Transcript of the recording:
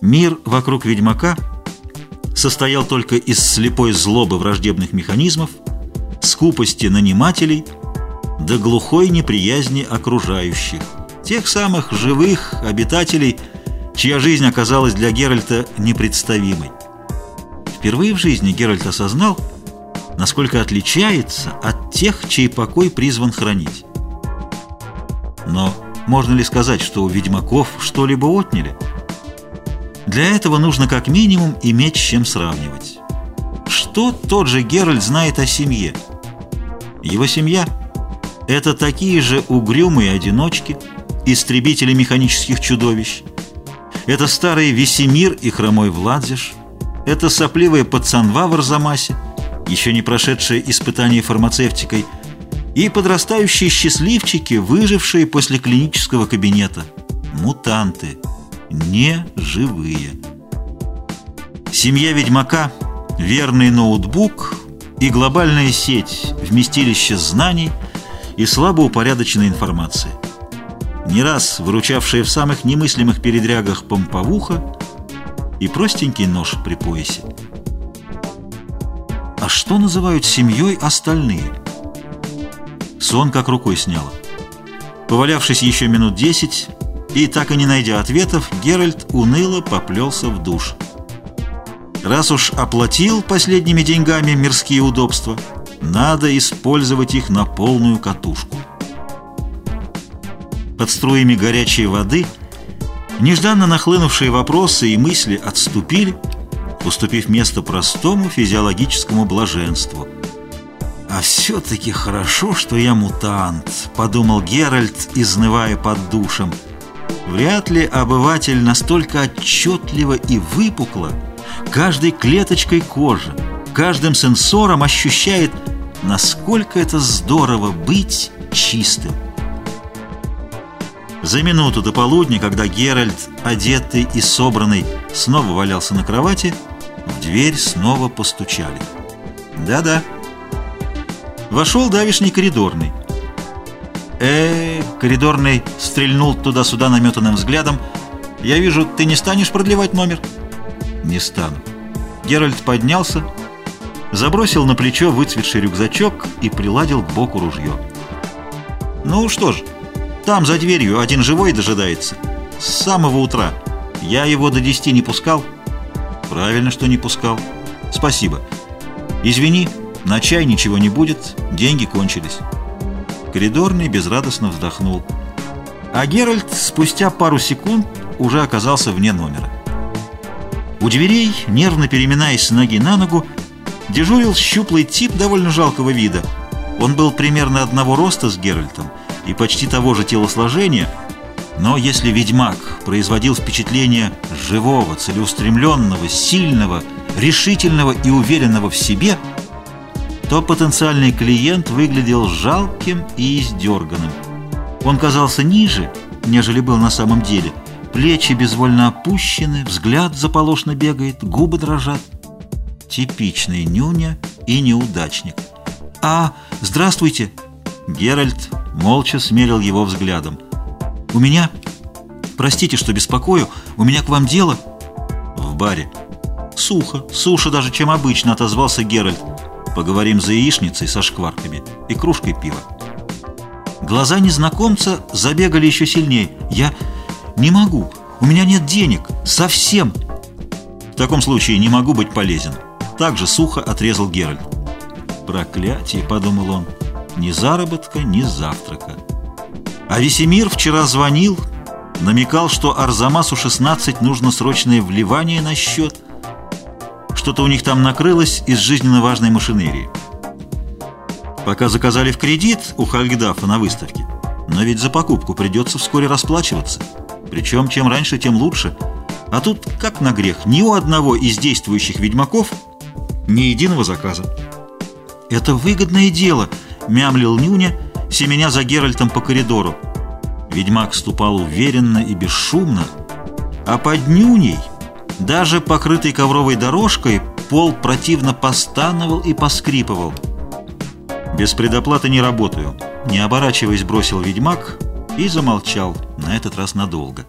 Мир вокруг ведьмака состоял только из слепой злобы враждебных механизмов, скупости нанимателей до глухой неприязни окружающих, тех самых живых обитателей, чья жизнь оказалась для Геральта непредставимой. Впервые в жизни Геральт осознал, насколько отличается от тех, чей покой призван хранить. Но можно ли сказать, что у ведьмаков что-либо отняли? Для этого нужно как минимум иметь с чем сравнивать. Что тот же Геральт знает о семье? Его семья – это такие же угрюмые одиночки, истребители механических чудовищ. Это старый Весемир и хромой Владзиш. Это сопливая пацанва в Арзамасе, еще не прошедшая испытание фармацевтикой, и подрастающие счастливчики, выжившие после клинического кабинета. Мутанты – не живые. Семья ведьмака, верный ноутбук и глобальная сеть, вместилище знаний и слабо упорядоченной информации. Не раз выручавшая в самых немыслимых передрягах помповуха и простенький нож при поясе. А что называют семьей остальные? Сон как рукой сняло. Повалявшись еще минут десять, и, так и не найдя ответов, Геральт уныло поплелся в душ. Раз уж оплатил последними деньгами мирские удобства, надо использовать их на полную катушку. Под струями горячей воды нежданно нахлынувшие вопросы и мысли отступили, уступив место простому физиологическому блаженству. «А все-таки хорошо, что я мутант», — подумал Геральт, изнывая под душем — Вряд ли обыватель настолько отчетливо и выпукло, каждой клеточкой кожи, каждым сенсором ощущает, насколько это здорово быть чистым. За минуту до полудня, когда Геральт, одетый и собранный, снова валялся на кровати, в дверь снова постучали. Да-да. Вошел давишний коридорный э коридорный стрельнул туда-сюда наметанным взглядом. «Я вижу, ты не станешь продлевать номер?» «Не стану». Геральт поднялся, забросил на плечо выцветший рюкзачок и приладил к боку ружье. «Ну что ж, там за дверью один живой дожидается. С самого утра. Я его до десяти не пускал». «Правильно, что не пускал. Спасибо. Извини, на чай ничего не будет, деньги кончились». Коридорный безрадостно вздохнул. А Геральт спустя пару секунд уже оказался вне номера. У дверей, нервно переминаясь с ноги на ногу, дежурил щуплый тип довольно жалкого вида. Он был примерно одного роста с Геральтом и почти того же телосложения, но если ведьмак производил впечатление живого, целеустремленного, сильного, решительного и уверенного в себе – то потенциальный клиент выглядел жалким и издерганным. Он казался ниже, нежели был на самом деле. Плечи безвольно опущены, взгляд заполошно бегает, губы дрожат. Типичный нюня и неудачник. «А, здравствуйте!» Геральт молча смерил его взглядом. «У меня... Простите, что беспокою, у меня к вам дело...» «В баре». «Сухо, суше даже, чем обычно», — отозвался Геральт. Поговорим за яичницей со шкварками и кружкой пива. Глаза незнакомца забегали еще сильнее. Я не могу. У меня нет денег. Совсем. В таком случае не могу быть полезен. Так же сухо отрезал Геральт. Проклятие, подумал он. Ни заработка, ни завтрака. А Весемир вчера звонил, намекал, что Арзамасу 16 нужно срочное вливание на счет. Что-то у них там накрылось из жизненно важной машинерии. Пока заказали в кредит у Хальгдафа на выставке, но ведь за покупку придется вскоре расплачиваться. Причем чем раньше, тем лучше. А тут, как на грех, ни у одного из действующих ведьмаков ни единого заказа. «Это выгодное дело», — мямлил Нюня, семеня за Геральтом по коридору. Ведьмак ступал уверенно и бесшумно, а под Нюней даже покрытый ковровой дорожкой пол противно постановал и поскрипывал. «Без предоплаты не работаю», — не оборачиваясь бросил ведьмак и замолчал, на этот раз надолго.